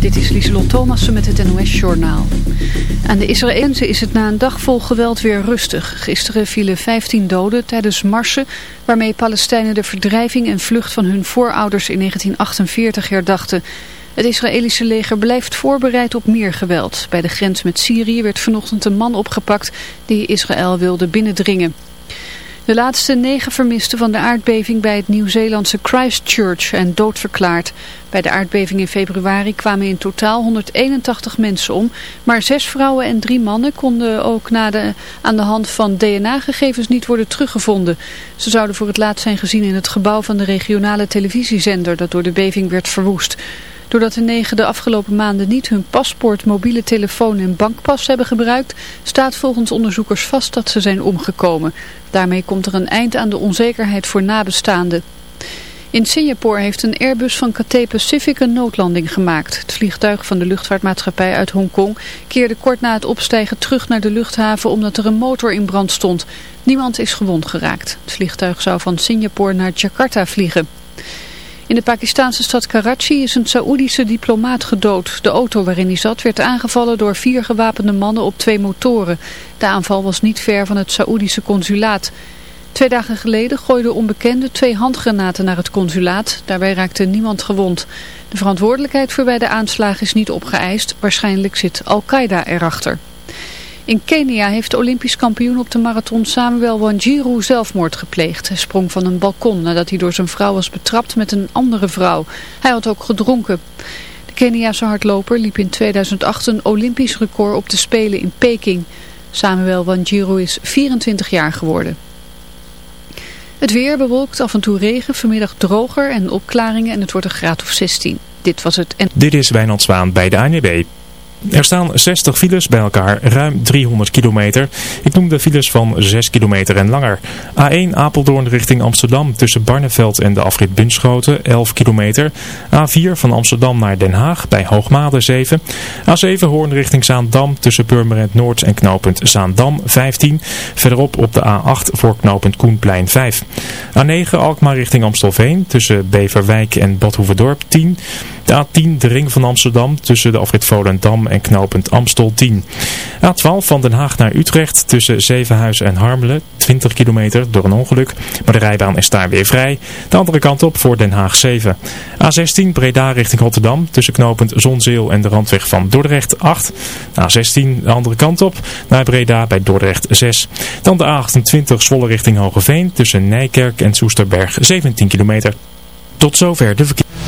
Dit is Lieselot Thomassen met het NOS-journaal. Aan de Israëliërs is het na een dag vol geweld weer rustig. Gisteren vielen 15 doden tijdens marsen waarmee Palestijnen de verdrijving en vlucht van hun voorouders in 1948 herdachten. Het Israëlische leger blijft voorbereid op meer geweld. Bij de grens met Syrië werd vanochtend een man opgepakt die Israël wilde binnendringen. De laatste negen vermisten van de aardbeving bij het Nieuw-Zeelandse Christchurch zijn doodverklaard. Bij de aardbeving in februari kwamen in totaal 181 mensen om, maar zes vrouwen en drie mannen konden ook na de, aan de hand van DNA-gegevens niet worden teruggevonden. Ze zouden voor het laatst zijn gezien in het gebouw van de regionale televisiezender dat door de beving werd verwoest. Doordat de negen de afgelopen maanden niet hun paspoort, mobiele telefoon en bankpas hebben gebruikt, staat volgens onderzoekers vast dat ze zijn omgekomen. Daarmee komt er een eind aan de onzekerheid voor nabestaanden. In Singapore heeft een Airbus van Cathay Pacific een noodlanding gemaakt. Het vliegtuig van de luchtvaartmaatschappij uit Hongkong keerde kort na het opstijgen terug naar de luchthaven omdat er een motor in brand stond. Niemand is gewond geraakt. Het vliegtuig zou van Singapore naar Jakarta vliegen. In de Pakistanse stad Karachi is een Saoedische diplomaat gedood. De auto waarin hij zat werd aangevallen door vier gewapende mannen op twee motoren. De aanval was niet ver van het Saoedische consulaat. Twee dagen geleden gooiden onbekenden twee handgranaten naar het consulaat. Daarbij raakte niemand gewond. De verantwoordelijkheid voor beide aanslagen is niet opgeëist. Waarschijnlijk zit Al-Qaeda erachter. In Kenia heeft de Olympisch kampioen op de marathon Samuel Wanjiru zelfmoord gepleegd. Hij sprong van een balkon nadat hij door zijn vrouw was betrapt met een andere vrouw. Hij had ook gedronken. De Keniaanse hardloper liep in 2008 een Olympisch record op de Spelen in Peking. Samuel Wanjiru is 24 jaar geworden. Het weer bewolkt, af en toe regen, vanmiddag droger en opklaringen en het wordt een graad of 16. Dit was het. Dit is Wijnand Zwaan bij de ANWB. Er staan 60 files bij elkaar, ruim 300 kilometer. Ik noem de files van 6 kilometer en langer. A1 Apeldoorn richting Amsterdam tussen Barneveld en de afrit Bunschoten 11 kilometer. A4 van Amsterdam naar Den Haag bij Hoogmade 7. A7 Hoorn richting Zaandam tussen Purmerend Noord en knooppunt Zaandam 15. Verderop op de A8 voor knooppunt Koenplein 5. A9 Alkmaar richting Amstelveen tussen Beverwijk en Badhoevedorp 10. De A10 de ring van Amsterdam tussen de afrit Volendam en knooppunt Amstel 10. A12 van Den Haag naar Utrecht tussen Zevenhuizen en Harmelen 20 kilometer door een ongeluk. Maar de rijbaan is daar weer vrij. De andere kant op voor Den Haag 7. A16 Breda richting Rotterdam tussen knooppunt Zonzeel en de randweg van Dordrecht 8. A16 de andere kant op naar Breda bij Dordrecht 6. Dan de A28 Zwolle richting Hogeveen tussen Nijkerk en Soesterberg 17 kilometer. Tot zover de verkeer.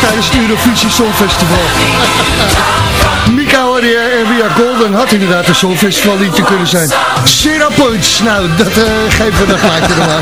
Tijdens het Eurovisie Songfestival. Mika Warrier en Ria Golden had inderdaad een Songfestival liedje kunnen zijn. Zero points. Nou, dat uh, geven we er maar.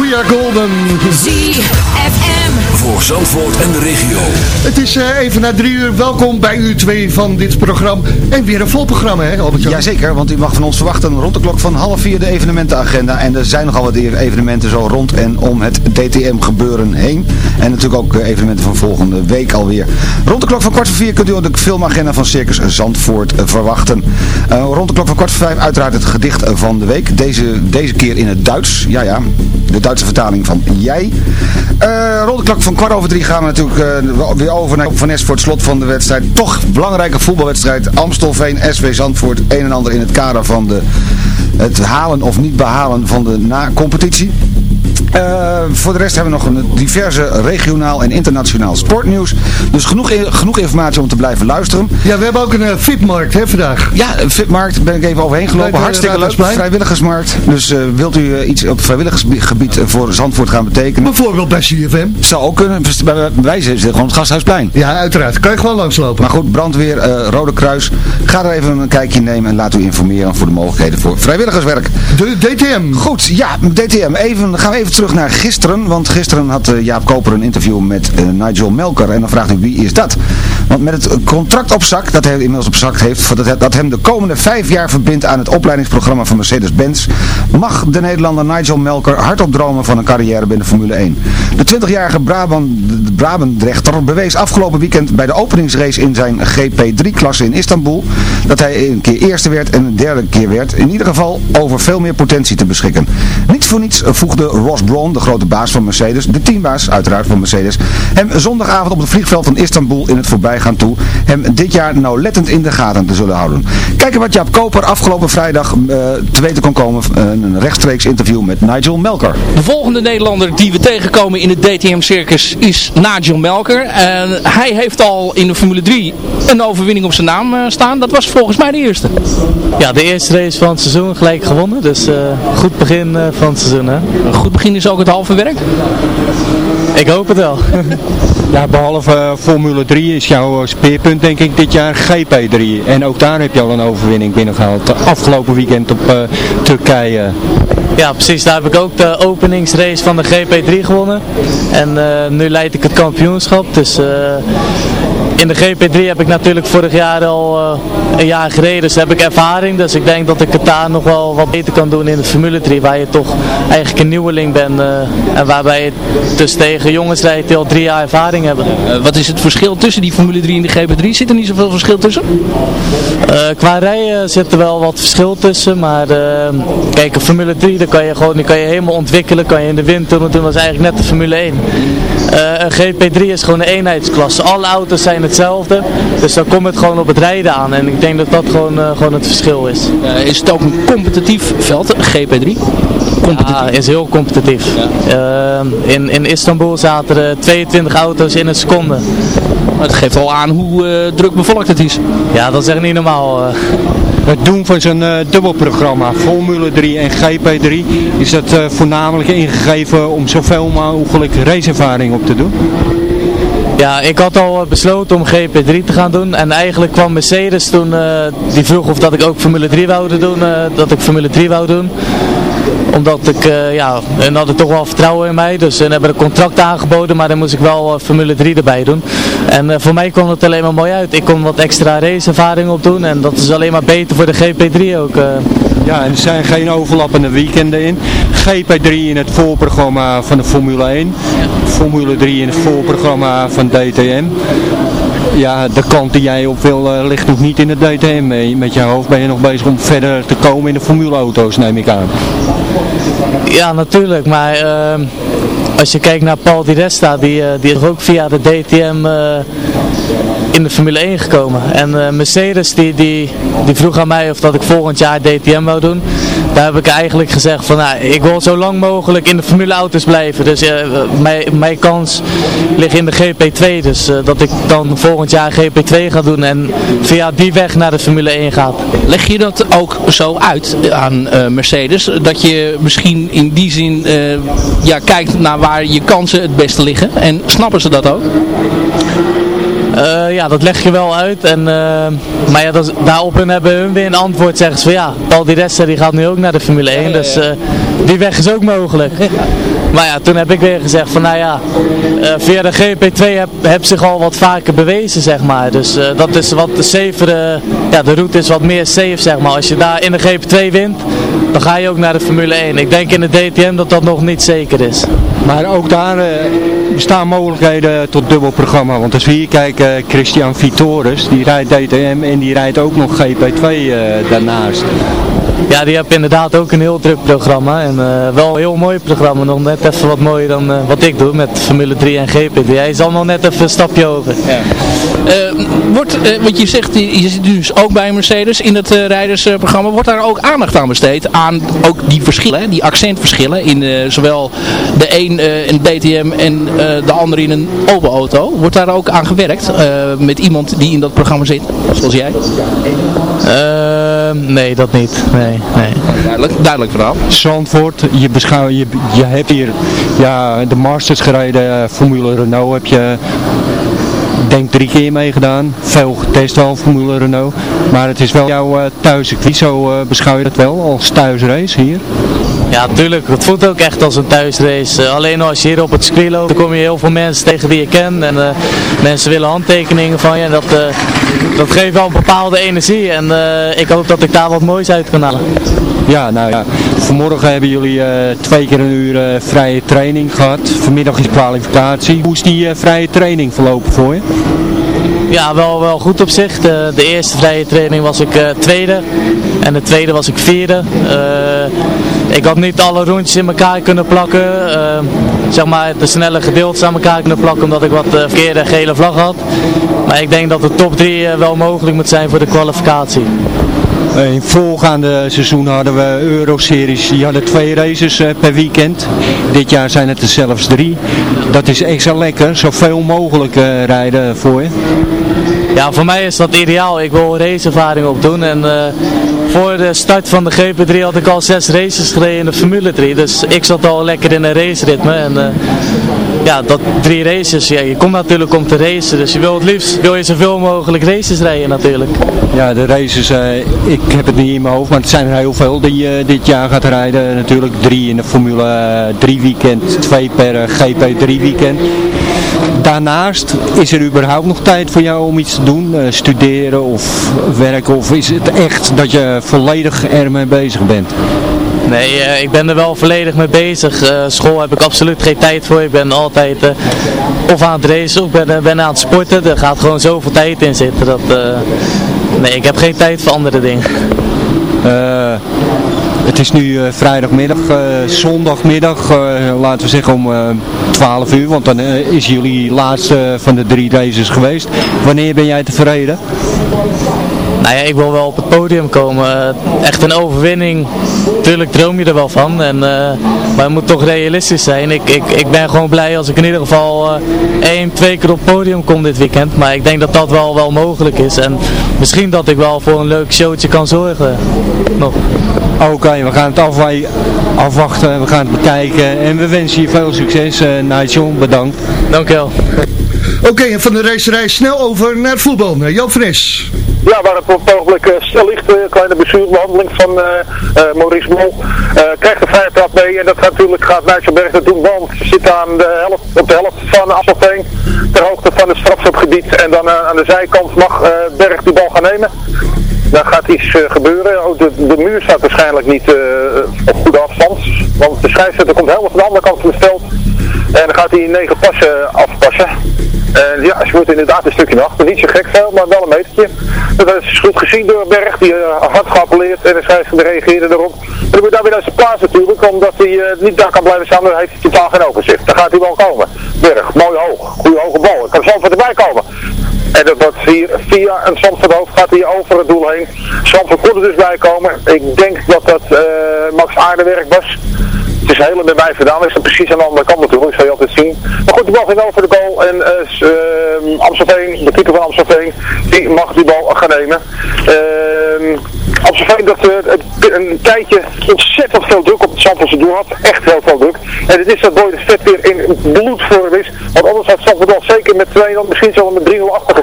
We are Golden. ZFM. Voor Zandvoort en de regio. Het is uh, even na drie uur. Welkom bij uur twee van dit programma. En weer een vol programma, hè Albert Jan? Jazeker, want u mag van ons verwachten rond de klok van half vier de evenementenagenda. En er zijn nogal wat evenementen zo rond en om het DTM gebeuren heen. En natuurlijk ook eh, evenementen van volgende week alweer. Rond de klok van kwart voor vier kunt u de filmagenda van Circus Zandvoort eh, verwachten. Uh, rond de klok van kwart voor vijf uiteraard het gedicht van de week. Deze, deze keer in het Duits. Ja, ja, de Duitse vertaling van jij. Uh, rond de klok van kwart over drie gaan we natuurlijk uh, weer over naar Van Nes voor het slot van de wedstrijd. Toch belangrijke voetbalwedstrijd. Amstelveen, SV Zandvoort. Een en ander in het kader van de, het halen of niet behalen van de na-competitie. Uh, voor de rest hebben we nog een diverse regionaal en internationaal sportnieuws. Dus genoeg, genoeg informatie om te blijven luisteren. Ja, we hebben ook een uh, fitmarkt hè, vandaag. Ja, een fitmarkt. Ben ik even overheen gelopen. Hartstikke leuk. Vrijwilligersmarkt. Dus uh, wilt u iets op vrijwilligersgebied voor Zandvoort gaan betekenen? Bijvoorbeeld bij CFM. Zou ook kunnen. Wij zitten gewoon het Gasthuisplein. Ja, uiteraard. Kan je gewoon langslopen. Maar goed, brandweer, Rode Kruis. Ga er even een kijkje nemen en laat u informeren voor de mogelijkheden voor vrijwilligerswerk. De DTM. Goed, ja, DTM. Even, gaan we even terug naar gisteren. Want gisteren had uh, Jaap Koper een interview met uh, Nigel Melker. En dan vraagt u wie is dat? Want met het contract op zak, dat hij inmiddels op zak heeft, dat, hem de komende vijf jaar verbindt aan het opleidingsprogramma van Mercedes-Benz, mag de Nederlander Nigel Melker hardop dromen van een carrière binnen Formule 1. De 20-jarige Brabant, Brabandrechter bewees afgelopen weekend bij de openingsrace in zijn GP3-klasse in Istanbul dat hij een keer eerste werd en een derde keer werd. In ieder geval over veel meer potentie te beschikken. Niet voor niets voegde Ross Brawn, de grote baas van Mercedes, de teambaas uiteraard van Mercedes, hem zondagavond op het vliegveld van Istanbul in het voorbijgaan toe hem dit jaar nauwlettend in de gaten te zullen houden. Kijken wat Jaap Koper afgelopen vrijdag uh, te weten kon komen, uh, een rechtstreeks interview met Nigel Melker. De volgende Nederlander die we tegenkomen in het DTM-circus is Nigel Melker. Uh, hij heeft al in de Formule 3 een overwinning op zijn naam staan. Dat was volgens mij de eerste. Ja, de eerste race van het seizoen gelijk gewonnen. Dus goed begin van het seizoen. Hè? Een goed begin is ook het halve werk? Ik hoop het wel. ja, behalve uh, Formule 3 is jouw speerpunt denk ik dit jaar GP3. En ook daar heb je al een overwinning binnengehaald. Afgelopen weekend op uh, Turkije. Ja, precies. Daar heb ik ook de openingsrace van de GP3 gewonnen. En uh, nu leid ik het kampioenschap. Dus in de GP3 heb ik natuurlijk vorig jaar al uh, een jaar gereden, dus heb ik ervaring. Dus ik denk dat ik het daar nog wel wat beter kan doen in de Formule 3, waar je toch eigenlijk een nieuweling bent. Uh, en waarbij je dus tegen jongens rijdt die al drie jaar ervaring hebben. Uh, wat is het verschil tussen die Formule 3 en de GP3? Zit er niet zoveel verschil tussen? qua rijden zit er wel wat verschil tussen, maar kijk, Formule 3 dan kan je gewoon die kan je helemaal ontwikkelen, kan je in de wind doen, dat is eigenlijk net de Formule 1. Een GP3 is gewoon een eenheidsklasse. Alle auto's zijn hetzelfde. Dus dan komt het gewoon op het rijden aan. En ik denk dat dat gewoon, uh, gewoon het verschil is. Uh, is het ook een competitief veld, GP3? Competitief. Ja, is heel competitief. Ja. Uh, in, in Istanbul zaten er 22 auto's in een seconde. Het geeft al aan hoe druk bevolkt het is. Ja, dat is echt niet normaal. Het doen van zo'n uh, dubbelprogramma, Formule 3 en GP3, is dat uh, voornamelijk ingegeven om zoveel mogelijk raceervaring op te doen? Ja, ik had al besloten om GP3 te gaan doen. En eigenlijk kwam Mercedes toen, die vroeg of dat ik ook Formule 3 wou doen, dat ik Formule 3 wou doen omdat ik, uh, ja, en hadden toch wel vertrouwen in mij. Dus en hebben een contract aangeboden, maar dan moest ik wel uh, Formule 3 erbij doen. En uh, voor mij kwam het alleen maar mooi uit. Ik kon wat extra raceervaring opdoen en dat is alleen maar beter voor de GP3 ook. Ja, en er zijn geen overlappende weekenden in. GP3 in het voorprogramma van de Formule 1. Formule 3 in het voorprogramma van DTM ja, de kant die jij op wil uh, ligt nog niet in het DTM mee. Met je hoofd ben je nog bezig om verder te komen in de formuleauto's, neem ik aan. Ja, natuurlijk. Maar uh, als je kijkt naar Paul Di Resta, die, uh, die ook via de DTM in de Formule 1 gekomen. En uh, Mercedes die, die, die vroeg aan mij of dat ik volgend jaar DTM wou doen. Daar heb ik eigenlijk gezegd van nou, ik wil zo lang mogelijk in de Formule auto's blijven. Dus uh, mijn, mijn kans ligt in de GP2. Dus uh, dat ik dan volgend jaar GP2 ga doen en via die weg naar de Formule 1 ga. Leg je dat ook zo uit aan Mercedes? Dat je misschien in die zin ja, kijkt naar waar je kansen het beste liggen. En snappen ze dat ook? Eh, ja, dat leg je wel uit. En, uh, maar ja, dat, daarop hebben hun weer een antwoord. Zeggen ze van ja, Paul Di Resta die gaat nu ook naar de Formule 1. Dus uh, die weg is ook mogelijk. maar ja, toen heb ik weer gezegd van nou ja, via de GP2 heb, heb zich al wat vaker bewezen zeg maar. Dus dat is wat de safere, ja de route is wat meer safe zeg maar. Als je daar in de GP2 wint, dan ga je ook naar de Formule 1. Ik denk in de DTM dat dat nog niet zeker is. Maar ook daar bestaan mogelijkheden tot dubbel programma. Want als we hier kijken, Christian Vitores, die rijdt DTM en die rijdt ook nog GP2 uh, daarnaast. Ja, die heeft inderdaad ook een heel druk programma. En uh, wel een heel mooi programma. Nog net even wat mooier dan uh, wat ik doe met Formule 3 en GP3. Hij is allemaal net even een stapje over. Ja. Uh, wordt, want je zegt, je zit dus ook bij Mercedes in het rijdersprogramma. Wordt daar ook aandacht aan besteed? Aan ook die verschillen, die accentverschillen. In zowel de een in DTM en de andere in een open auto. Wordt daar ook aan gewerkt? met iemand die in dat programma zit, zoals jij? nee, dat niet. Nee, nee. Duidelijk, duidelijk verhaal. Zandvoort, je, beschouw, je, je hebt hier ja, de Masters gereden, Formule Renault heb je denk drie keer meegedaan. Veel getest al, Formule Renault. Maar het is wel jouw uh, thuiscircuit, zo uh, beschouw je dat wel als thuisrace hier? Ja, tuurlijk. Het voelt ook echt als een thuisrace. Uh, alleen als je hier op het circuit loopt, dan kom je heel veel mensen tegen die je kent. En uh, mensen willen handtekeningen van je. En dat, uh, dat geeft wel een bepaalde energie. En ik hoop dat ik daar wat moois uit kan halen. Ja, nou ja. Vanmorgen hebben jullie twee keer een uur vrije training gehad. Vanmiddag is kwalificatie. Hoe is die vrije training verlopen voor je? Ja, wel, wel goed op zich. De, de eerste vrije training was ik tweede en de tweede was ik vierde. Ik had niet alle rondjes in elkaar kunnen plakken. Uh, zeg maar de snelle gedeeltes aan elkaar kunnen plakken omdat ik wat verkeerde gele vlag had. Maar ik denk dat de top 3 wel mogelijk moet zijn voor de kwalificatie. In voorgaande seizoen hadden we Euroseries, die hadden twee races per weekend. Dit jaar zijn het er zelfs drie. Dat is extra lekker, zoveel mogelijk rijden voor je. Ja, voor mij is dat ideaal. Ik wil raceervaring opdoen en voor de start van de GP3 had ik al zes races gereden in de Formule 3. Dus ik zat al lekker in een raceritme en ja, dat drie races, ja, je komt natuurlijk om te racen. Dus je wil het liefst, wil je zoveel mogelijk races rijden natuurlijk. Ja, de races, uh, ik heb het niet in mijn hoofd, maar het zijn er heel veel die je dit jaar gaat rijden. Natuurlijk drie in de Formule 3 weekend, twee per GP3 weekend. Daarnaast, is er überhaupt nog tijd voor jou om iets te doen? Studeren of werken? Of is het echt dat je volledig ermee bezig bent? Nee, uh, ik ben er wel volledig mee bezig. Uh, school heb ik absoluut geen tijd voor. Ik ben altijd uh, of aan het racen of ben, ben aan het sporten. Er gaat gewoon zoveel tijd in zitten. Dat, nee, ik heb geen tijd voor andere dingen. Het is nu vrijdagmiddag, zondagmiddag, laten we zeggen om 12 uur, want dan is jullie laatste van de drie races geweest. Wanneer ben jij tevreden? Nou ja, ik wil wel op het podium komen. Echt een overwinning. Tuurlijk droom je er wel van. En, maar het moet toch realistisch zijn. Ik, ik, ik ben gewoon blij als ik in ieder geval één, twee keer op het podium kom dit weekend. Maar ik denk dat dat wel, wel mogelijk is. En misschien dat ik wel voor een leuk showtje kan zorgen. Nog. Oké, okay, we gaan het afwachten, we gaan het bekijken en we wensen je veel succes. Uh, Nigel, bedankt. Dankjewel. Oké, okay, en van de racerij snel over naar voetbal, naar Joop Fres. Ja, waar het op ogenblik uh, stil ligt, uh, kleine bestuurbehandeling van uh, Maurice Mol. krijgt de vrije trap mee en dat gaat natuurlijk gaat Nigel Berg dat doen, want ze zit aan de helft, op de helft van Asselveen, ter hoogte van het strafschopgebied. En dan aan de zijkant mag Berg die bal gaan nemen. Daar gaat iets gebeuren. Oh, de, de, muur staat waarschijnlijk niet op goede afstand. Want de scheidsrechter komt helemaal van de andere kant van het veld. En dan gaat hij negen passen afpassen. En ja, ze moet inderdaad een stukje naar achter. Niet zo gek veel, maar wel een metertje. Dat is goed gezien door Berg, die uh, hard geappelleerd en de scheidsrechter reageerde erop. Maar dan moet daar weer naar zijn plaats natuurlijk, omdat hij uh, niet daar kan blijven staan, dan heeft hij totaal geen overzicht. Dan gaat hij wel komen. Berg, mooi hoog, goede hoge bal. Ik kan van erbij komen. En dat, dat hier, via een Zandvoort hoofd gaat hij over het doel heen. Zandvoort kon er dus bij komen. Ik denk dat dat uh, Max Aardewerk was. Het is helemaal bij vandaan. Is dat precies aan de andere kant natuurlijk. Dat zal je altijd zien. Maar goed, die bal ging over de goal en uh, Amstelveen, de keeper van Amstelveen, die mag die bal gaan nemen. Uh, Amstelveen dat uh, een tijdje ontzettend veel druk op het Zandvoortse doel had. Echt heel veel druk. En het is dat Boy de Vet weer in bloedvorm is. Want anders had Zandvoort wel zeker met 2-0, misschien zelfs met 3-0 achter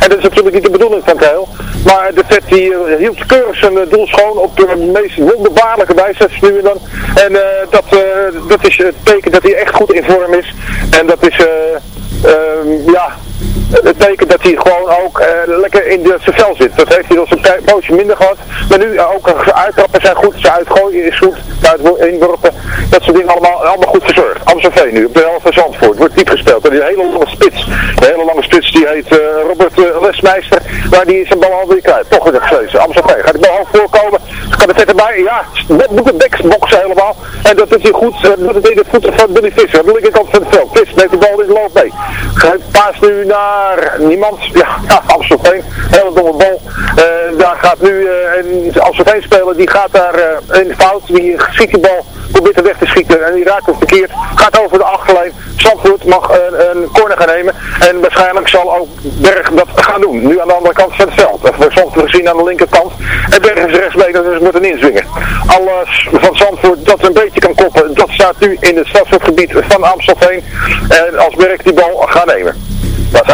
En dat is natuurlijk niet de bedoeling van heel. Maar de Vet die hield keurig zijn doel schoon op de meest wonderbaarlijke wijze nu en dan. En dat, dat is het teken dat hij echt goed in vorm is. En dat is, uh, ja, het teken dat hij gewoon ook uh, lekker in de vel zit. Dat heeft hij al een poosje minder gehad. Maar nu uh, ook zijn uittrappen zijn goed, zijn uitgooien is goed, zijn inworpen. Dat soort dingen allemaal, allemaal goed verzorgd. Amsterdam nu, op de helft van Zandvoort, wordt diep gespeeld. En die hele lange spits, de hele lange spits die heet uh, Robert Lesmeister, maar die is een bal alweer kwijt. Toch weer gevrezen. Amsterdam gaat de bal voorkomen, kan het erbij, ja, moet de bek boksen helemaal. En dat is hij goed, dat is in de voeten van Billy Visser, de linkerkant van het veld. Vis neemt de bal in de loop mee. Paas nu naar niemand. Ja, Amstelveen. Hele domme bal. Uh, daar gaat nu uh, een Amstelveen speler, die gaat daar in de fout. Die schiet die bal, probeert er weg te schieten. En die raakt hem verkeerd. Gaat over de achterlijn. Zandvoort mag een, een corner gaan nemen. En waarschijnlijk zal ook Berg dat gaan doen. Nu aan de andere kant van het veld. Dat hebben Zandvoort gezien aan de linkerkant. En Berg is rechtsbeen, dus moet een inzwingen. Alles van Zandvoort dat een beetje kan koppen, dat staat nu in het stadsgebied van Amstelveen. En als Berg die bal gaat nemen. Dat is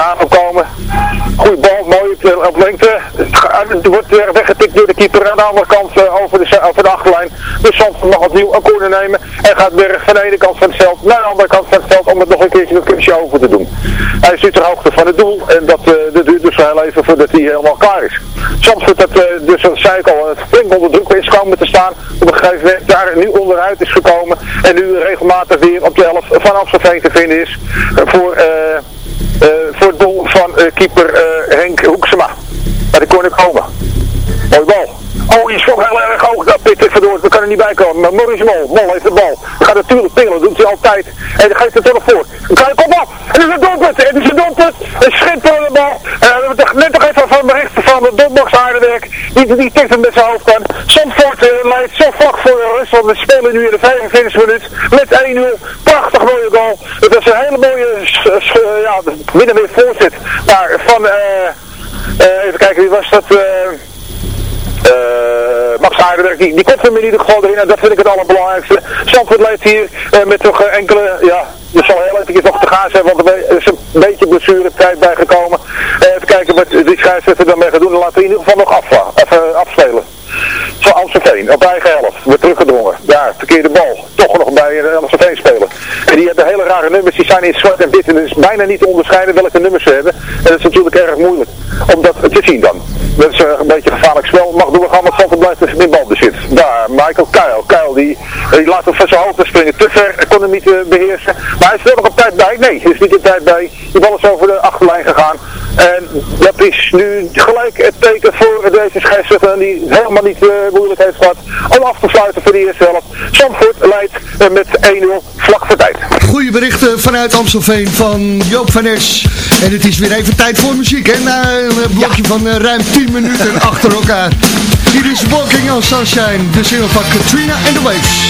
Goeie bal, mooi op, lengte. Het wordt weer weggetikt door de keeper. Aan de andere kant uh, over, de, over de achterlijn. Dus Zandvoort mag opnieuw een corner nemen. En gaat Berg van de ene kant van het veld naar de andere kant van het veld. Om het nog een keertje een kunstje over te doen. Hij nu ter hoogte van het doel. En dat, dat duurt dus heel even voordat hij helemaal klaar is. Zandvoort dat uh, dus dat zei al, het flink onder druk is komen te staan. Op een gegeven moment daar nu onderuit is gekomen. En nu regelmatig weer op de helft van Amstelveen te vinden is. voor... voor het doel van uh, keeper uh, Henk Hoeksema. Bij de corner komen. Mooi bal. Oh, is toch heel erg hoog. Dat Pit vandoor, we kunnen er niet bij komen. Maar Maurice Mol, Mol heeft de bal. Hij gaat natuurlijk pingelen, doet hij altijd. En dan geeft het nog voor. Dan kan kom op. En is een doelpunt. Het is een doelpunt. Een schitterende bal. En we hebben net nog even van berichten van de Donbox Aardenwerk. Die, die tikt hem met zijn hoofd aan. Zandvoort uh, leidt zo vlak voor de rust. Want we spelen nu in de 45 minuut. Met 1-0. Prachtig mooie goal. Het was een hele mooie, ja, binnen weer voorzet. Maar van, even kijken, wie was dat? Max Aardenberg, die, die komt hem in ieder geval erin en dat vind ik het allerbelangrijkste. Zandvoort leidt hier uh, met toch uh, enkele, ja, er zal heel even nog te gaan zijn, want er is een beetje blessure tijd bijgekomen. even kijken wat die scheidsrechter dan mee gaat doen, dan laten we in ieder geval nog af, even afspelen. Van Amstelveen, op eigen helft, wordt teruggedrongen. Daar, verkeerde bal. Toch nog bij uh, Amstelveen spelen. En die hebben hele rare nummers, die zijn in zwart en wit. En het is bijna niet te onderscheiden welke nummers ze hebben. En dat is natuurlijk erg moeilijk om dat te zien dan. Dat is een beetje gevaarlijk spel. Mag doorgaan, want Zandvoort blijft in balbezit. Daar, Michael Kuil. Kuil die, die laat hem van zijn hoofd springen. Te ver, kon hem niet beheersen. Maar hij is er nog op tijd bij. Nee, hij is niet op tijd bij. Die bal is over de achterlijn gegaan. En dat is nu gelijk het teken voor deze scheidsrechter die helemaal niet uh, moeilijk heeft gehad om af te sluiten voor de eerste helft. Zandvoort leidt uh, met 1-0 vlak voor tijd. Goeie berichten vanuit Amstelveen van Joop van Es. En het is weer even tijd voor muziek hè, na een blokje ja. van uh, ruim 10 minuten achter elkaar. Hier is Walking on Sunshine, de single van Katrina and the Waves.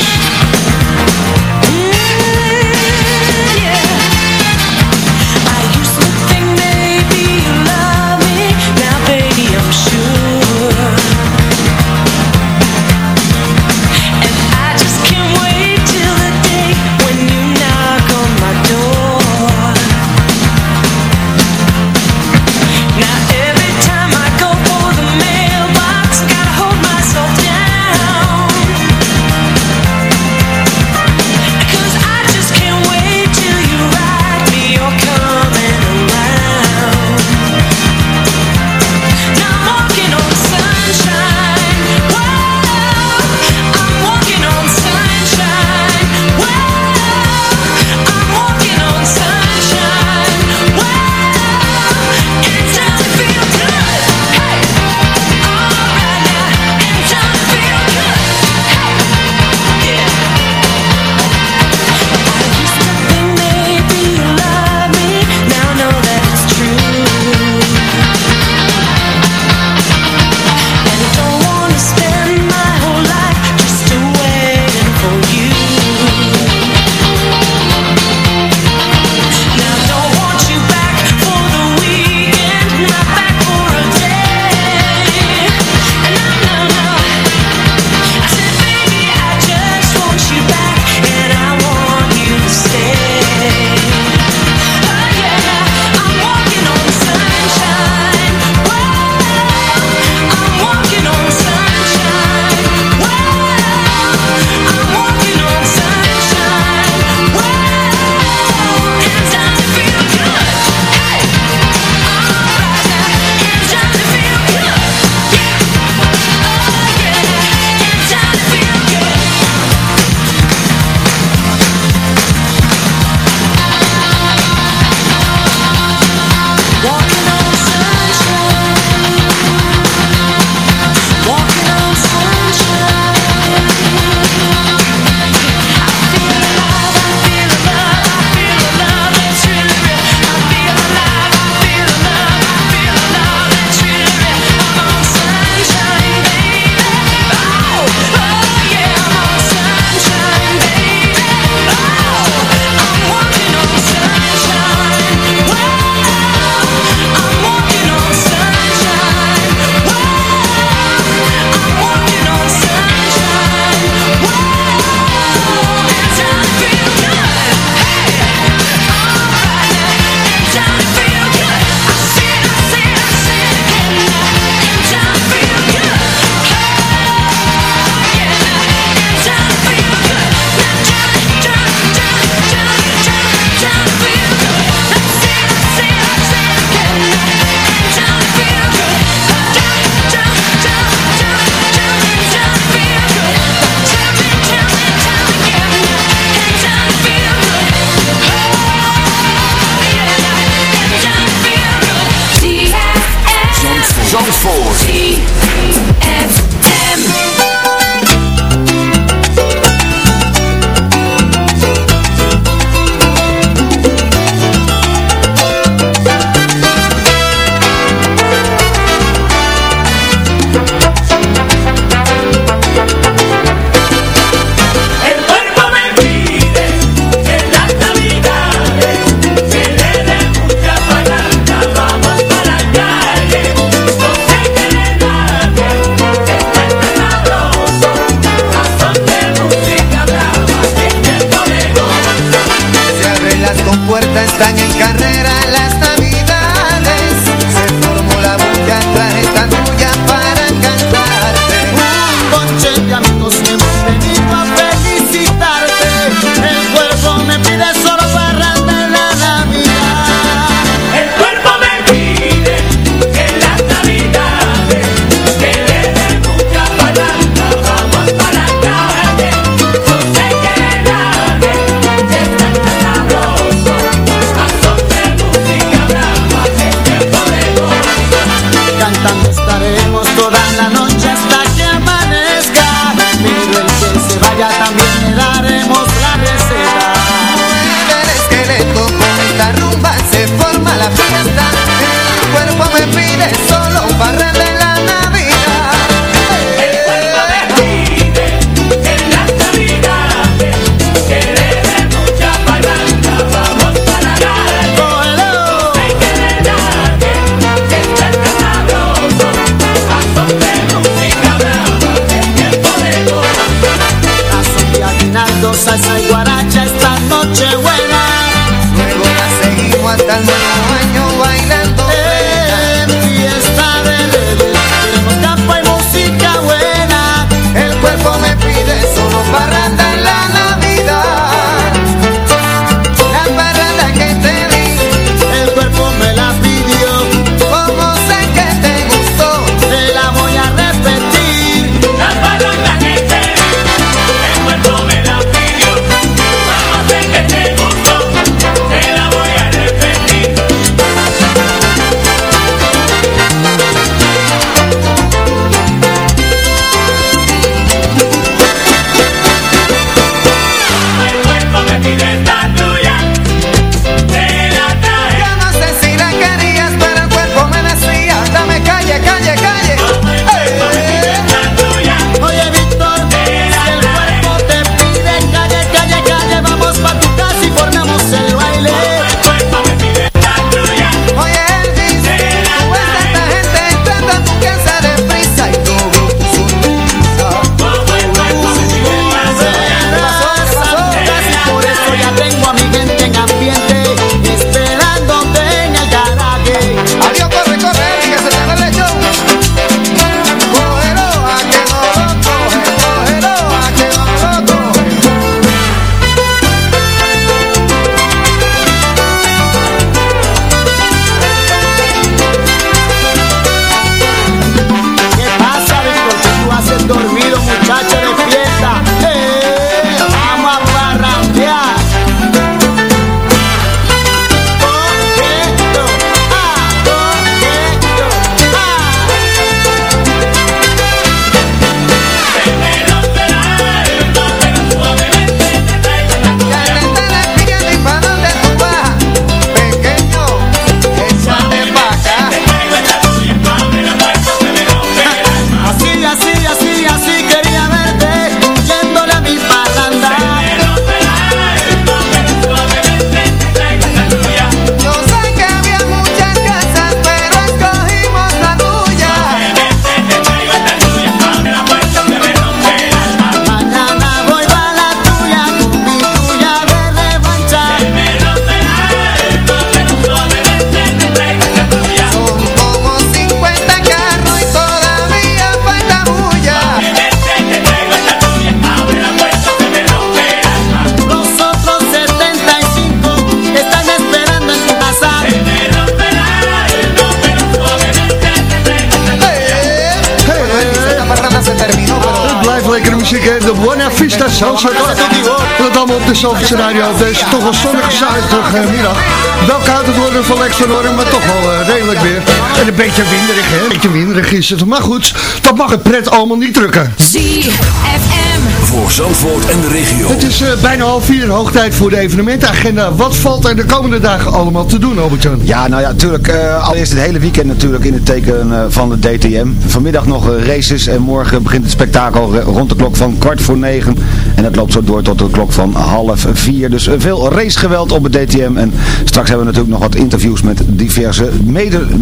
De Zalvoortse Radio. Deze toch wel zonnige zaterdagmiddag. Wel koud het worden van Lex van Orm, maar toch wel uh, redelijk weer. En een beetje winderig, hè? Een beetje winderig is het. Maar goed, dat mag het pret allemaal niet drukken. ZFM. Voor Zandvoort en de regio. Het is uh, bijna half vier, hoog tijd voor de evenementenagenda. Wat valt er de komende dagen allemaal te doen, Albert-Jan? Ja, nou ja, natuurlijk. Uh, allereerst het hele weekend natuurlijk in het teken uh, van de DTM. Vanmiddag nog races en morgen begint het spektakel rond de klok van kwart voor negen. En dat loopt zo door tot de klok van half vier. Dus veel racegeweld op het DTM. En straks hebben we natuurlijk nog wat interviews met diverse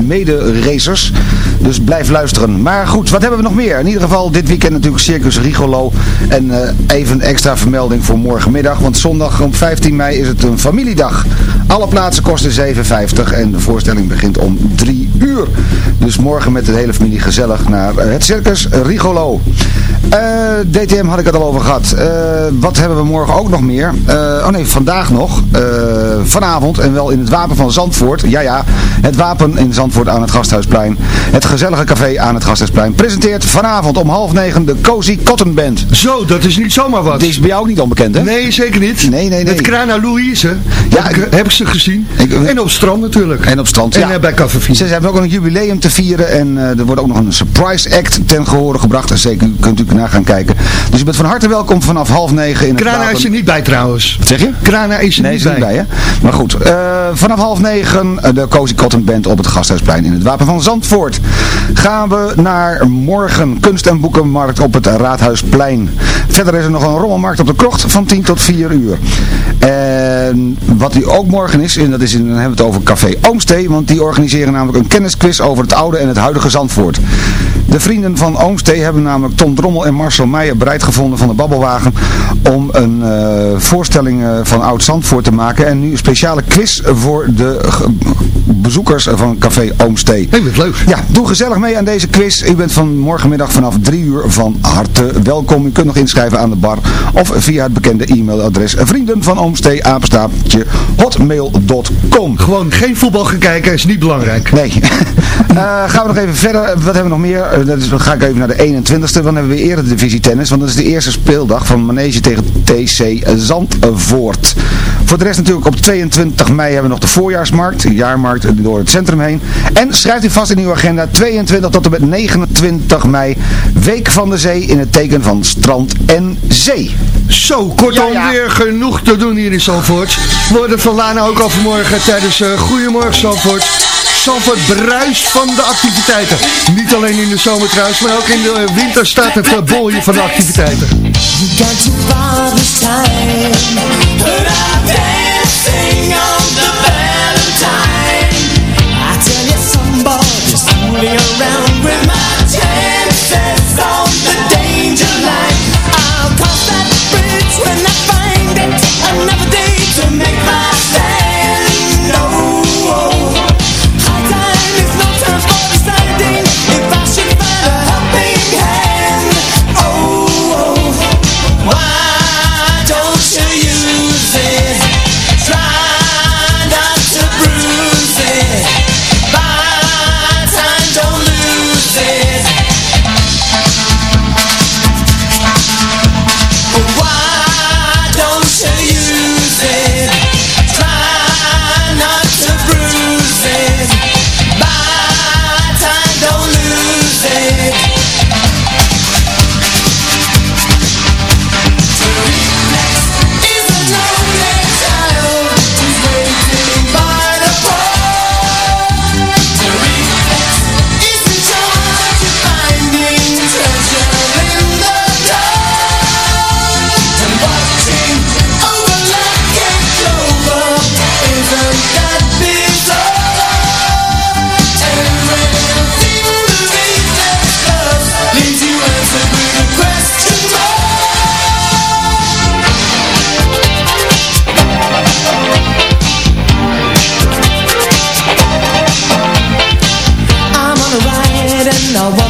mede-racers. Mede dus blijf luisteren. Maar goed, wat hebben we nog meer? In ieder geval dit weekend natuurlijk Circus Rigolo. En uh, even extra vermelding voor morgenmiddag. Want zondag om 15 mei is het een familiedag. Alle plaatsen kosten 7,50 en de voorstelling begint om 3 uur. Dus morgen met de hele familie gezellig naar het Circus Rigolo. Uh, DTM had ik het al over gehad. Wat hebben we morgen ook nog meer? Oh nee, vandaag nog. vanavond en wel in het Wapen van Zandvoort. Ja ja, het Wapen in Zandvoort aan het Gasthuisplein. Het gezellige café aan het Gasthuisplein presenteert vanavond om half negen de Cozy Cotton Band. Zo, dat is niet zomaar wat. Die is bij jou ook niet onbekend hè? Nee, zeker niet. Nee, nee, nee. Het Krana Louise. Ja, heb ik, heb ik ze gezien. Ik, en op strand natuurlijk. En op strand, en, ja. En bij Café Ze hebben ook een jubileum te vieren en er wordt ook nog een surprise act ten gehore gebracht. En zeker kunt u naar gaan kijken. Dus je bent van harte welkom vanaf half negen in het Krana is er niet bij trouwens. Wat zeg je? Krana is er nee, niet, bij. niet bij. hè? Maar goed, uh, vanaf half negen de Cozy Cotton Band op het Gasthuisplein in het Wapen van Zandvoort. Gaan we naar morgen kunst- en boekenmarkt op het Raadhuisplein. Verder is er nog een rommelmarkt op de krocht van 10 tot 4 uur. En wat die ook morgen is, en dat is dan hebben we het over Café Oomstee, want die organiseren namelijk een kennisquiz over het oude en het huidige Zandvoort. De vrienden van Oomstee hebben namelijk Tom Drommel en Marcel Meijer bereid gevonden van de Babbelwagen om een uh, voorstelling uh, van oud Zandvoort te maken en nu een speciale quiz voor de bezoekers van Café Oomstee. Hey, wat leuk. Ja, doe gezellig mee aan deze quiz. U bent van morgenmiddag vanaf 3 uur van harte welkom. U kunt nog inschrijven aan de bar of via het bekende e-mailadres vrienden van Oomstee hotmail.com. Gewoon geen voetbal gaan kijken is niet belangrijk. Nee. uh, gaan we nog even verder. Wat hebben we nog meer? Dat is, dan ga ik even naar de 21ste. Dan hebben we eerder de divisie tennis. Want dat is de eerste speeldag van Manege tegen TC Zandvoort. Voor de rest natuurlijk op 22 mei hebben we nog de voorjaarsmarkt. De jaarmarkt door het centrum heen. En schrijft u vast in uw agenda 22 tot en met 29 mei. Week van de Zee in het teken van strand en zee. Zo, kortom ja, ja. weer genoeg te doen hier in Zandvoort. Worden van Lana ook al vanmorgen tijdens uh, Goedemorgen Zandvoort. Zandvoort bruist van de activiteiten. Niet alleen in de zomer trouwens, maar ook in de winter staat het bol hier van de activiteiten. around I want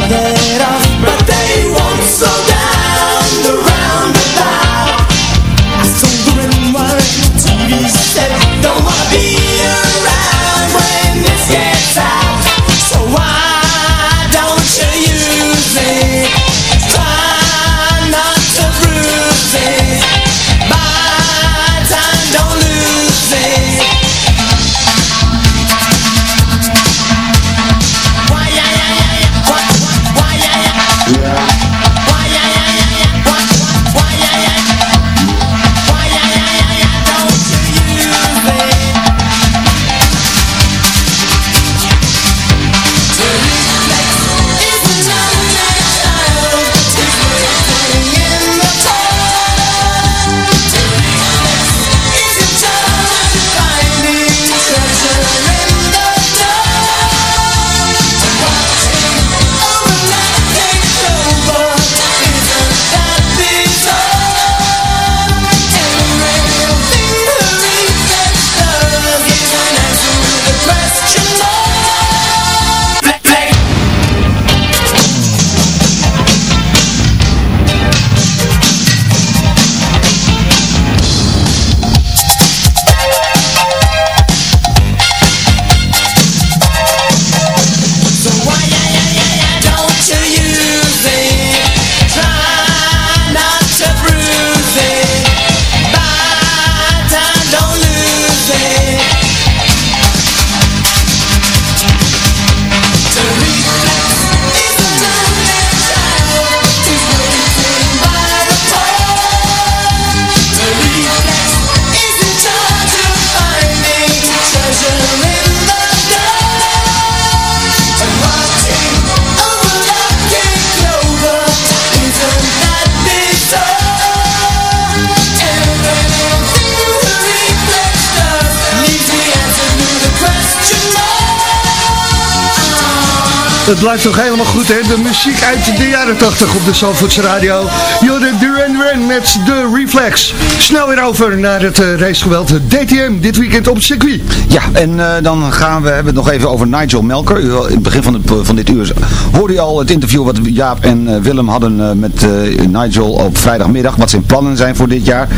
Het blijft toch helemaal goed, hè? De muziek uit de jaren 80 op de Zandvoorts Radio. Jorde Duran Duran met de Reflex. Snel weer over naar het uh, racegeweld DTM dit weekend op het circuit. Ja, en uh, dan gaan we hebben het nog even over Nigel Melker. U, in het begin van, het, van dit uur hoorde u al het interview wat Jaap en uh, Willem hadden met Nigel op vrijdagmiddag. Wat zijn plannen zijn voor dit jaar.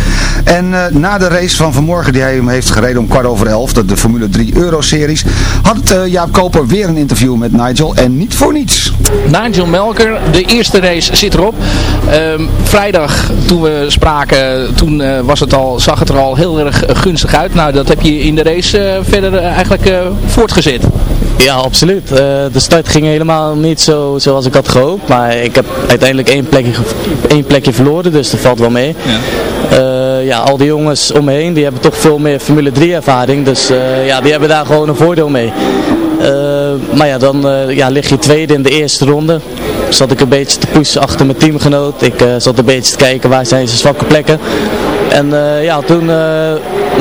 En na de race van vanmorgen die hij heeft gereden om kwart over elf, dat de Formule 3 Euro-series, had Jaap Koper weer een interview met Nigel en niet voor niets. Nigel Melker, de eerste race zit erop. Um, vrijdag toen we spraken, toen uh, was het al, zag het er al heel erg gunstig uit. Nou, dat heb je in de race uh, verder uh, eigenlijk voortgezet. Ja, absoluut. de start ging helemaal niet zo zoals ik had gehoopt. Maar ik heb uiteindelijk één plekje, één plekje verloren, dus dat valt wel mee. Ja. ja, al die jongens om me heen, die hebben toch veel meer Formule 3 ervaring. Dus ja, die hebben daar gewoon een voordeel mee. Maar ja, dan ja, lig je tweede in de eerste ronde zat ik een beetje te pushen achter mijn teamgenoot. Ik uh, zat een beetje te kijken waar zijn zijn zwakke plekken. En ja, toen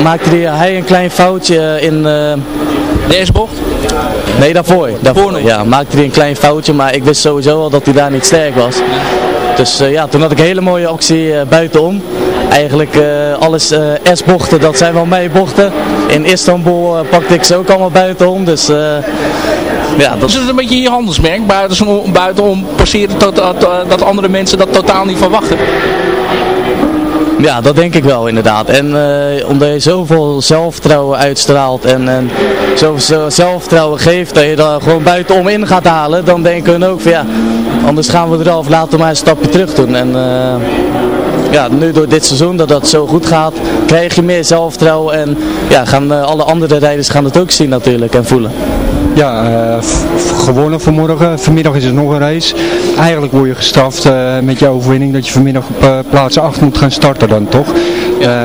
maakte hij, hij een klein foutje in... de eerste bocht? Nee, daarvoor. daarvoor ja, maakte hij een klein foutje, maar ik wist sowieso al dat hij daar niet sterk was. Dus ja, toen had ik een hele mooie actie buitenom. Eigenlijk alles S-bochten, dat zijn wel mijn bochten. In Istanbul pakte ik ze ook allemaal buitenom, dus ja, dat... Is het een beetje je handelsmerk? Buitenom, buitenom passeren dat, dat, dat andere mensen dat totaal niet verwachten? Ja, dat denk ik wel inderdaad. En uh, omdat je zoveel zelfvertrouwen uitstraalt en, en zoveel zelfvertrouwen geeft dat je er gewoon buitenom in gaat halen, dan denken we ook van ja, anders gaan we eraf, laten we maar een stapje terug doen. En uh, ja, nu door dit seizoen dat dat zo goed gaat, krijg je meer zelfvertrouwen en ja, gaan uh, alle andere rijders gaan het ook zien natuurlijk en voelen. Ja, uh, gewonnen vanmorgen. Vanmiddag is er nog een race. Eigenlijk word je gestraft uh, met je overwinning dat je vanmiddag op uh, plaats 8 moet gaan starten dan toch.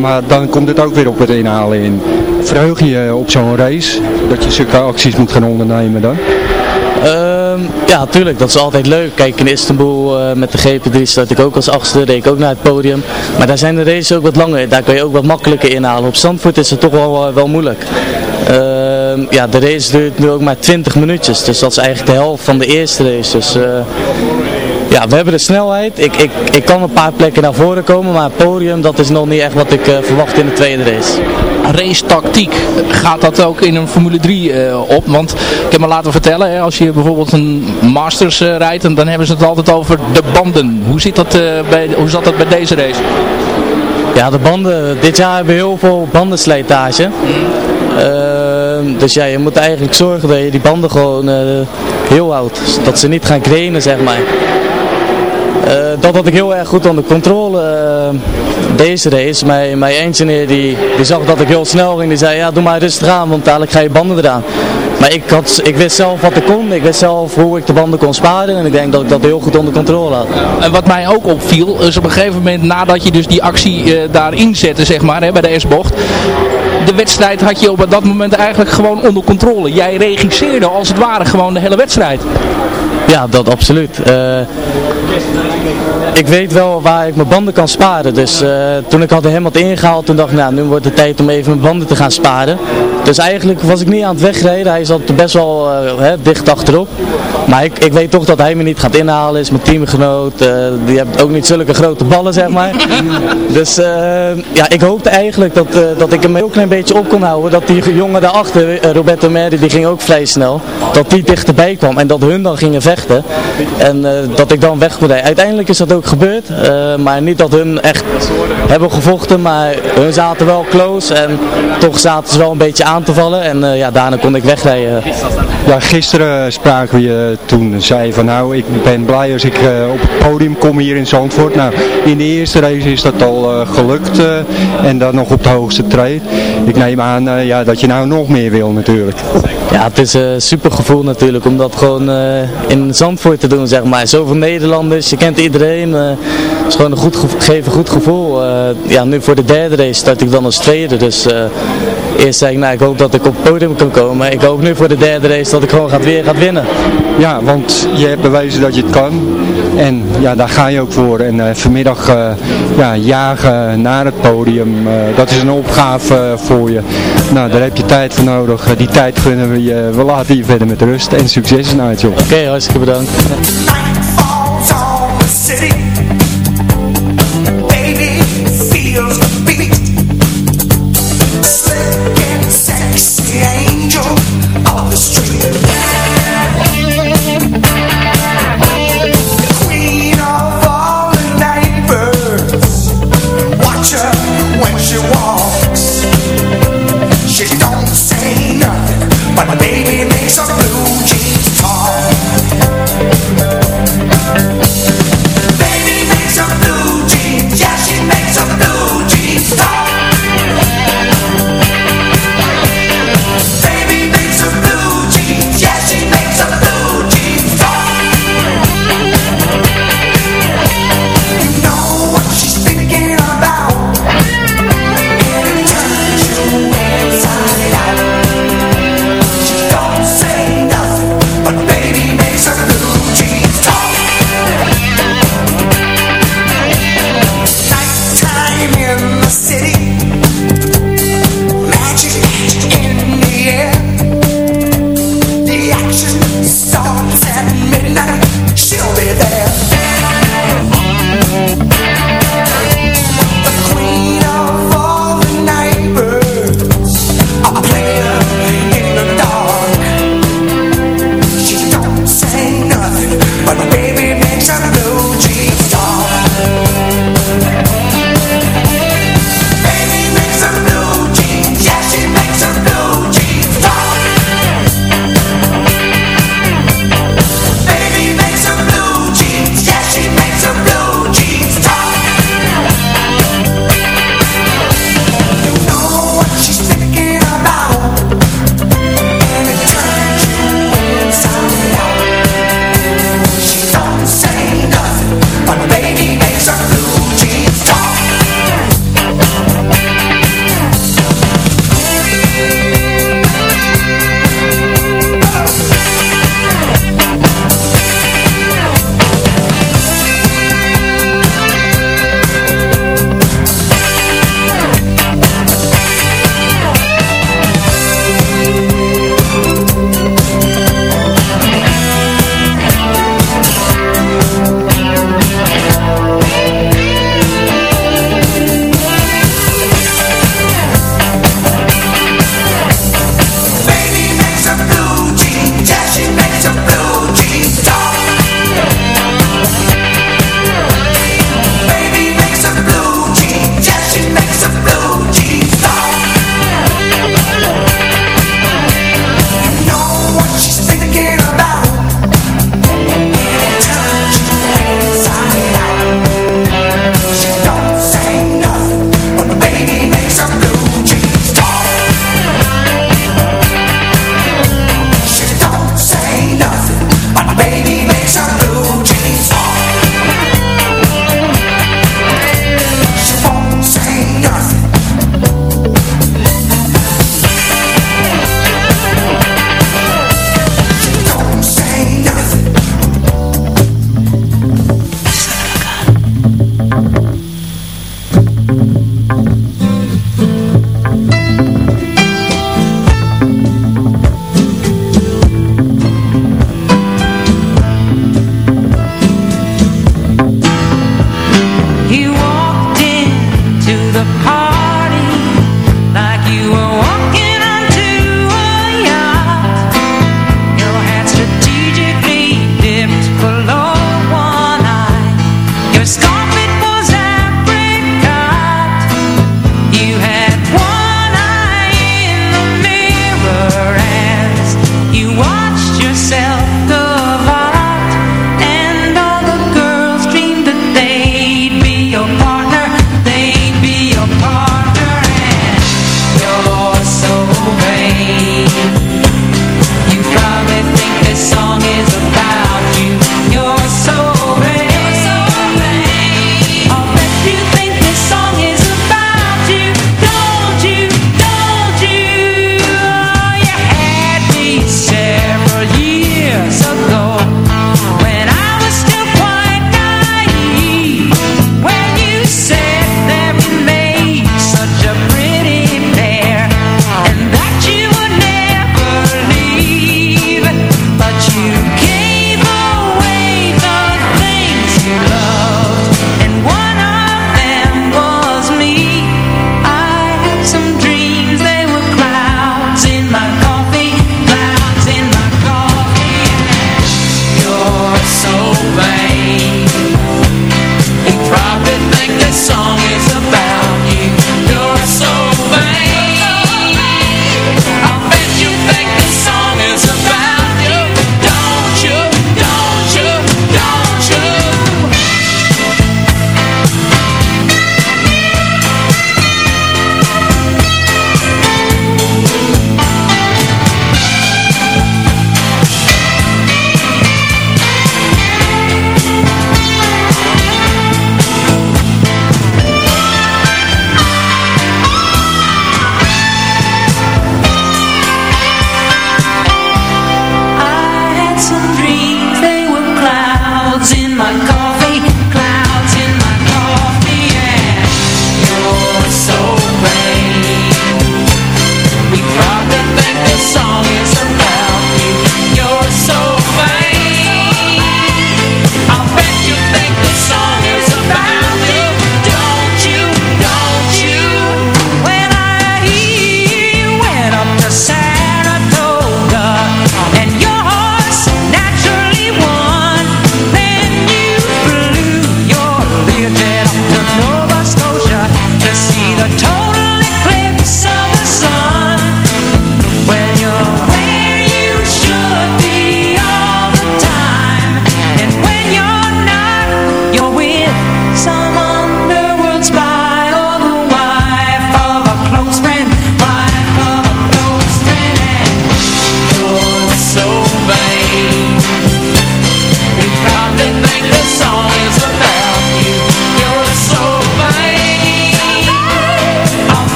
maar dan komt het ook weer op het inhalen in. Verheug je op zo'n race dat je zulke acties moet gaan ondernemen dan? Um, ja, tuurlijk. Dat is altijd leuk. Kijk, in Istanbul uh, met de GP3 start ik ook als achtste. Reed ik ook naar het podium. Maar daar zijn de races ook wat langer. Daar kun je ook wat makkelijker inhalen. Op Zandvoort is het toch wel, wel moeilijk. Uh, Ehm, ja, de race duurt nu ook maar 20 minuutjes. Dus dat is eigenlijk de helft van de eerste race. Dus uh, ja, we hebben de snelheid. Ik, ik, ik kan een paar plekken naar voren komen, maar het podium dat is nog niet echt wat ik uh, verwacht in de tweede race. Race tactiek, gaat dat ook in een Formule 3 uh, eh, op? Want ik heb me laten vertellen, hè, als je bijvoorbeeld een Masters rijdt, dan hebben ze het altijd over de banden. Hoe, zit dat, bij, hoe zat dat bij deze race? Ja, de banden. Dit jaar hebben we heel veel bandenslijtage. Mm. Ehm, dus ja, je moet eigenlijk zorgen dat je die banden gewoon uh, heel houdt. Dat ze niet gaan krenen, zeg maar. Uh, dat had ik heel erg goed onder controle uh, deze race. Mijn, mijn engineer die, die zag dat ik heel snel ging. Die zei, ja doe maar rustig aan, want dadelijk ga je banden eraan. Maar ik, had, ik wist zelf wat ik kon. Ik wist zelf hoe ik de banden kon sparen. En ik denk dat ik dat heel goed onder controle had. En wat mij ook opviel, is op een gegeven moment nadat je dus die actie uh, daarin zette, zeg maar, hè, bij de S-bocht de wedstrijd had je op dat moment eigenlijk gewoon onder controle. Jij regisseerde als het ware gewoon de hele wedstrijd. Ja, dat absoluut. Uh, ik weet wel waar ik mijn banden kan sparen. Dus uh, toen ik had hem wat ingehaald, toen dacht ik, nou, nu wordt het tijd om even mijn banden te gaan sparen. Dus eigenlijk was ik niet aan het wegrijden. Hij zat best wel uh, hè, dicht achterop. Maar ik, ik weet toch dat hij me niet gaat inhalen. Is mijn teamgenoot. die heeft ook niet zulke grote ballen, zeg maar. dus ja, ik hoopte eigenlijk dat, dat ik hem een heel klein beetje op kon houden. Dat die jongen daarachter, Roberto Merdi, die ging ook vrij snel. Dat die dichterbij kwam en dat hun dan gingen vechten. En dat ik dan weg kon rijden. Uiteindelijk is dat ook gebeurd. Maar niet dat hun echt hebben gevochten, maar hun zaten wel close en toch zaten ze wel een beetje aan te vallen. En uh, ja, daarna kon ik wegrijden. Ja, gisteren spraken we je toen. Zei van nou, ik ben blij als ik uh, op het podium kom hier in Zandvoort. Nou, in de eerste race is dat al gelukt. en dan nog op de hoogste trade. Ik neem aan ja, dat je nou nog meer wil natuurlijk. Ja, het is een super gevoel natuurlijk om dat gewoon in Zandvoort te doen, zeg maar. Zoveel Nederlanders, je kent iedereen. Is gewoon een goed een goed gevoel. Eh, ja, nu voor de derde race start ik dan als tweede. Dus uh, eerst zei ik, nou ik hoop dat ik op het podium kan komen. Maar ik hoop nu voor de derde race dat ik gewoon gaat weer gaat winnen. Ja, want je hebt bewezen dat je het kan. En ja, daar ga je ook voor. En vanmiddag ja, jagen naar het podium, dat is een opgave voor je. Nou, daar heb je tijd voor nodig. die tijd gunnen we je. We laten je verder met rust. En succes, Nigel. Oké, okay, hartstikke bedankt.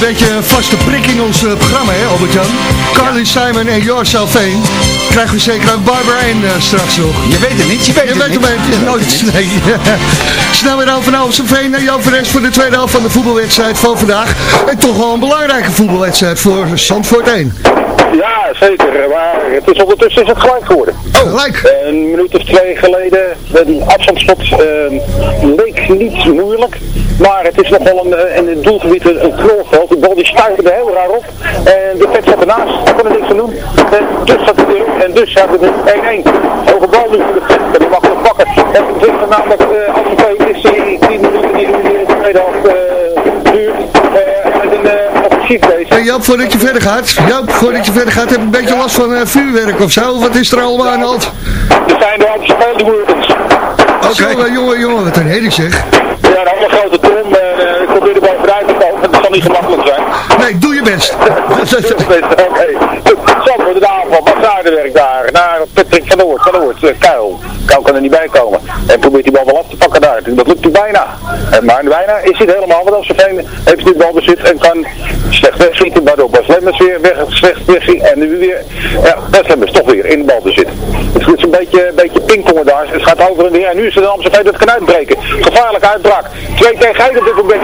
Een beetje een vaste prik in ons eh, programma, hè Albert-Jan? Carly Simon en Your Salveen. Krijgen we zeker ook Barbara en uh, straks nog. Je weet het niet, je weet Je het weet niet. het nooit. Nee. Snel weer over naar Amstelveen naar Jan Verres voor de tweede helft van de voetbalwedstrijd van vandaag. En toch wel een belangrijke voetbalwedstrijd voor Zandvoort 1. Ja, zeker. Maar het is ondertussen is het gelijk geworden. Oh, gelijk. Een minuut of twee geleden, een afstandsschot eh, leek niet moeilijk. Maar het is nog wel een, eh, in het doelgebied een, een knolveld. De bal die stuiterde heel raar op. En de pet zat ernaast. Daar kon er niks aan doen. En dus zat hij erin. En dus hadden we 1-1. Hoge bal nu voor de pet. En die mag hem pakken. En het is namelijk uh, Alphen is die 10 minuten die in de tweede helft Hey Joop, voordat je verder gaat, Joop, voordat je verder gaat, heb je een beetje last van uh, vuurwerk of zo? Wat is er allemaal aan de hand? Er zijn altijd speelwoordens. Oké, okay. jongen, jongen, wat een herrie zeg. Ja, een hele grote trom en uh, ik probeer er bovenuit te komen. Dat zal niet gemakkelijk zijn. Nee, doe je best. Oké. Okay. De aanval, aardewerk daar. Naar Patrick van der Hoort, van uh, Kuil. Kuil kan er niet bij komen. En probeert die bal wel af te pakken daar. Dat lukt hij bijna. En, maar bijna is het helemaal, want als Veen heeft bal bezit en kan slecht wegschieten. Waardoor Bas Lemmers weer weg, slecht wegschiet. En nu weer, ja, Bas Lemmers toch weer in de bal bezit. Het is een beetje, een beetje pingpongen daar. Het gaat over en weer. En nu is het Amsterdam dat kan uitbreken. Gevaarlijk uitbraak. Twee tegen één op dit moment.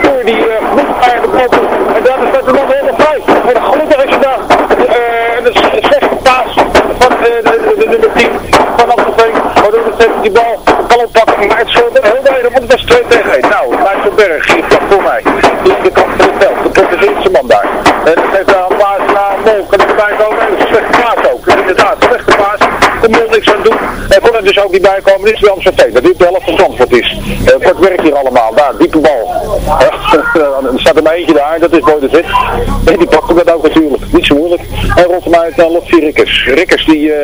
Keur die uh, moet naar de bal toe. En dan staat de man helemaal vrij. En gelukkig is je daar. Uh, dat is een slechte paas van uh, de, de, de nummer 10 van Amsterdam. Waardoor de zet die bal kan oppakken. Maar het scheelt heel weinig. Want het was 2 tegen 1. Nou, Nijsselberg hier vlak voor mij. Dus de kant van het veld. De protegeerste man daar. En dat heeft daar een paas naar Mol. Kan er erbij komen. En dat is een slechte paas ook. Inderdaad, slechte paas. De Mol niks aan doen. En kon er dus ook niet bij komen. Dit is wel Amsterdam. Dat dit de helft van Zandvoort is. Uh, kort werk hier allemaal. Daar, diepe bal. er staat er maar eentje daar. Dat is Boy de Zit. En die pakt dat ook natuurlijk. Niet zo moeilijk. En rond uit naar Lotfi Rikkers. Rikkers die uh,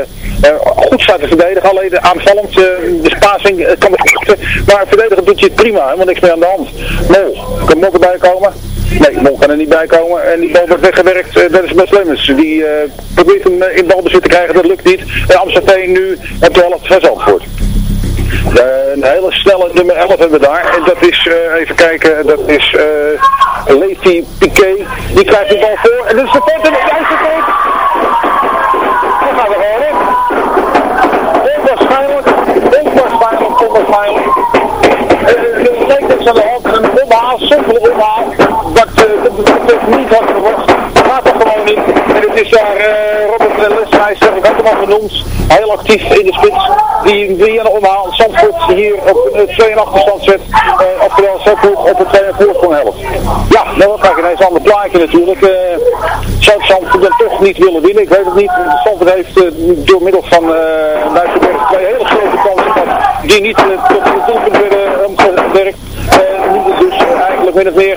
goed staat te verdedigen. Alleen aanvallend. De spasing kan het Maar verdedigen doet hij het prima. Helemaal niks meer aan de hand. Mol. Kan Mol erbij komen? Nee, Mol kan er niet bij komen. En die bal wordt weggewerkt. Dat is best Lemmens. Die probeert hem in balbezit te krijgen. Dat lukt niet. En Amsterdam nu op de helft van Zandvoort. Uh, een hele snelle nummer 11 hebben we daar. En dat is, uh, even kijken, dat is uh, Levi Piquet. Die krijgt de bal voor. En dat is de foto. De juiste foto. Dan gaan we gewoon Onwaarschijnlijk. Onwaarschijnlijk. Onwaarschijnlijk. Het lijkt dat ze de hand een omhaal, simpele omhaal. Wat uh, niet had verwacht. Gaat er gewoon in. En het is daar uh, Robert Lesmeister, genoemd. Heel actief in de spits. Die, die de omhaal Zandvoort hier op een 2 achterstand zet. Uh, oftewel Zandvoort op een 2 voorsprong helft. Ja, nou krijg je ineens een ander plaatje natuurlijk. Uh, zou Zandvoort dan toch niet willen winnen? Ik weet het niet. Zandvoort heeft uh, door middel van uh, Nijsselberg twee hele grote kansen gehad. Die niet uh, tot de doelpunt werden omgewerkt. Uh, dus eigenlijk min of meer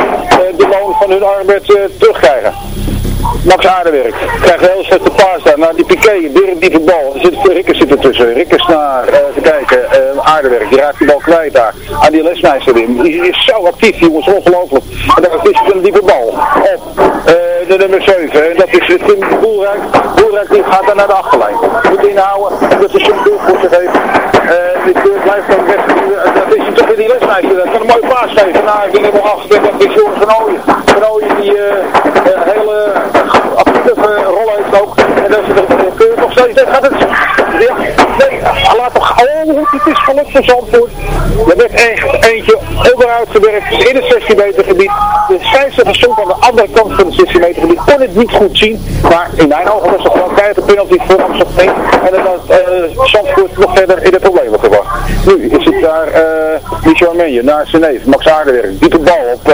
de loon van hun arbeid. Max Aardewerk krijgt een heel slechte paas daar naar die Piqué, weer een diepe bal. Er zit, Rikkers zit ertussen. Rikkers naar, uh, even kijken, uh, Aardewerk, die raakt die bal kwijt daar. Aan die lesmeister in. Die is zo actief, jongens, ongelooflijk. En dan is het een diepe bal op uh, de nummer 7. En dat is Tim Boelrijk. Boelrijk die gaat dan naar de achterlijn. Moet inhouden, en dat is zo'n doel voor zich heeft. dit blijft dan weg. Dat is toch weer die lesmeister. Dat kan een mooie paas geven naar die nummer 8. En dat is Joris van Ooyen. Van Ooyen die hele actieve rol heeft ook. En dat is de keur nog steeds. Gaat het. Nee, laat toch. Oh, het is gelukt voor Zandvoort. Er werd echt eentje onderuit gewerkt in het 16 meter gebied. De scheidsrechter stond aan de andere kant van het 16 meter gebied. Kon het niet goed zien. Maar in mijn ogen was het gewoon een penalty voor Amsterdam. En dan had uh, Zandvoort nog verder in de problemen gebracht. Nu daar uh, Michel Armenje naar zijn neef. Max Aardewerk. Diepe bal op uh,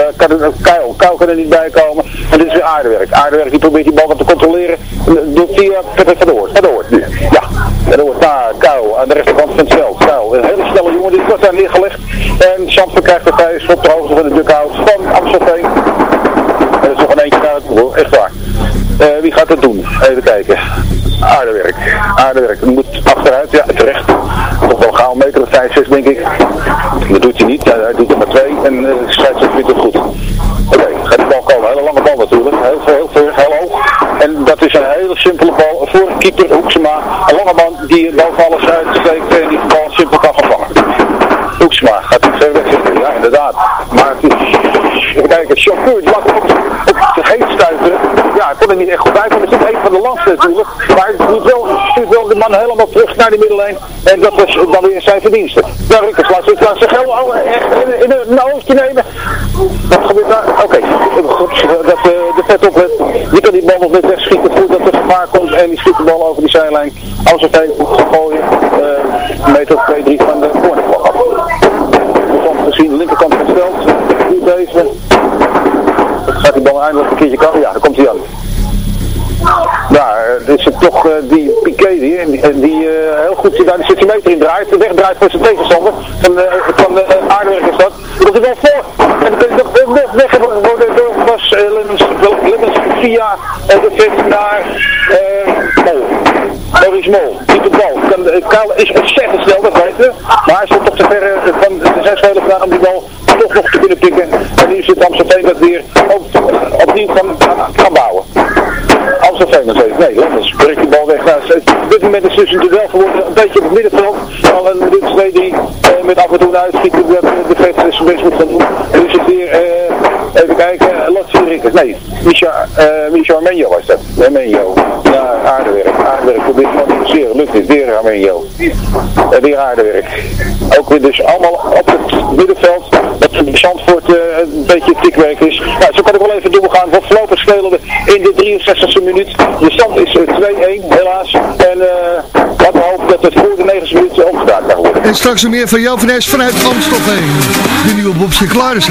Kuil. Kuil kan er niet bij komen. En dit is weer Aardewerk. Aardewerk die probeert die bal wat te controleren. Doet via Peter van Hoort nu. Ja. Van der Hoort naar Kuil aan de rechterkant van het veld. Kuil. Een hele snelle jongen. Die wordt daar neergelegd. En Zandvoort krijgt de vijf op de hoogte van de dugout van Amstelveen. En is nog een eentje naar het doel. Echt waar. Uh, wie gaat het doen? Even kijken. Aardewerk. Aardewerk. Dat moet achteruit. Ja, terecht. Toch wel een meter of 5, 6 denk ik. Dat doet hij niet. Hij doet er maar twee. En uh, de vindt het goed. Oké, gaat de bal komen. Hele lange bal natuurlijk. Heel veel, heel veel, heel hoog. En dat is een hele simpele bal voor keeper Hoeksema. Een lange bal die boven alles uitsteekt en die de bal simpel kan gaan. Hoeksema gaat niet ver weg zitten. Ja, inderdaad. Maar het Even kijken, chauffeur, die lag ook op zich heen stuiteren. Ik kon er niet echt goed uit, want het is een van de landste natuurlijk. Maar het doet wel, stuurt wel de man helemaal terug naar die middellijn. En dat was dan weer zijn verdienste. Ja, Rikkers laat zich laat zich in, een oogje nemen. Wat gebeurt daar? Oké, goed, dat eh, de vet oplet. Die kan die bal nog net wegschieten voordat er gevaar komt. En die schiet de bal over die zijlijn. Als het moet gooien, uh, meter 2-3 van de cornervlag af. De kant gezien, de linkerkant van het veld. Doet deze. Dat gaat die bal eindelijk een keertje komen. Ja, daar komt hij aan. Het is toch uh, die Piqué die, die, uh, heel goed daar de centimeter in draait, wegdraait voor zijn tegenstander. Van, van uh, aardewerk is dat. Dat is wel voor. En nog weg, weg worden door Bas Lemmens via de vet naar Mol. Maurice Mol, diepe bal. Kuil is ontzettend snel, dat weten we. Maar hij zit toch te ver van de zes spelers om die bal toch nog te kunnen pikken. En nu zit Amsterdam dat weer op, opnieuw kan, kan bouwen. Amsterdam dat heeft. Nee, anders breekt die bal weg. Nou, op dit moment is dus een duel geworden, een beetje op het middenveld. Al een twee, die uh, met af en toe een uitschiet dat de vet zijn best moet gaan doen. En nu zit weer, Nee, Micha, uh, Micha Armenio was dat. Armenio. Ja, aardewerk. Aardewerk probeert te analyseren. Lukt niet. Weer Armenio. Uh, weer aardewerk. Ook weer dus allemaal op het middenveld. Dat voor Zandvoort uh, een beetje tikwerk is. Nou, zo kan ik wel even doorgaan. Wat voorlopig spelen we in de 63e minuut. De stand is 2-1 helaas. En uh, laten we hopen dat het voor de 9e minuut omgedraaid kan worden. En straks meer van Jan van Es vanuit Amstelveen. De nieuwe Bob Sinclair is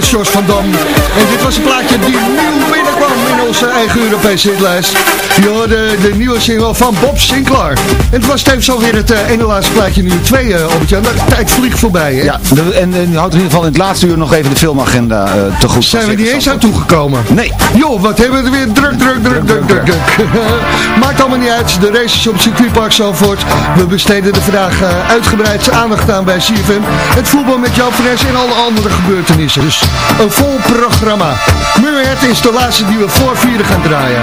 met van Dam. En dit was een plaatje die Europese hitlijst. Je hoorde de nieuwe single van Bob Sinclair. En het was tevens alweer het uh, ene laatste plaatje nu 2, uh, Albert-Jan. De tijd vliegt voorbij, hè? Ja, de, en, en houdt in ieder geval in het laatste uur nog even de filmagenda uh, te goed. Zijn we niet eens aan toegekomen? Nee. Joh, wat hebben we er weer druk, druk, druk, druk, druk, druk. Maakt allemaal niet uit. De races op circuitpark Zalvoort. We besteden er vandaag uitgebreid aandacht aan bij CFM. Het voetbal met Jan Fres en alle andere gebeurtenissen. Dus een vol programma. Murray is de laatste die we voor vieren gaan draaien.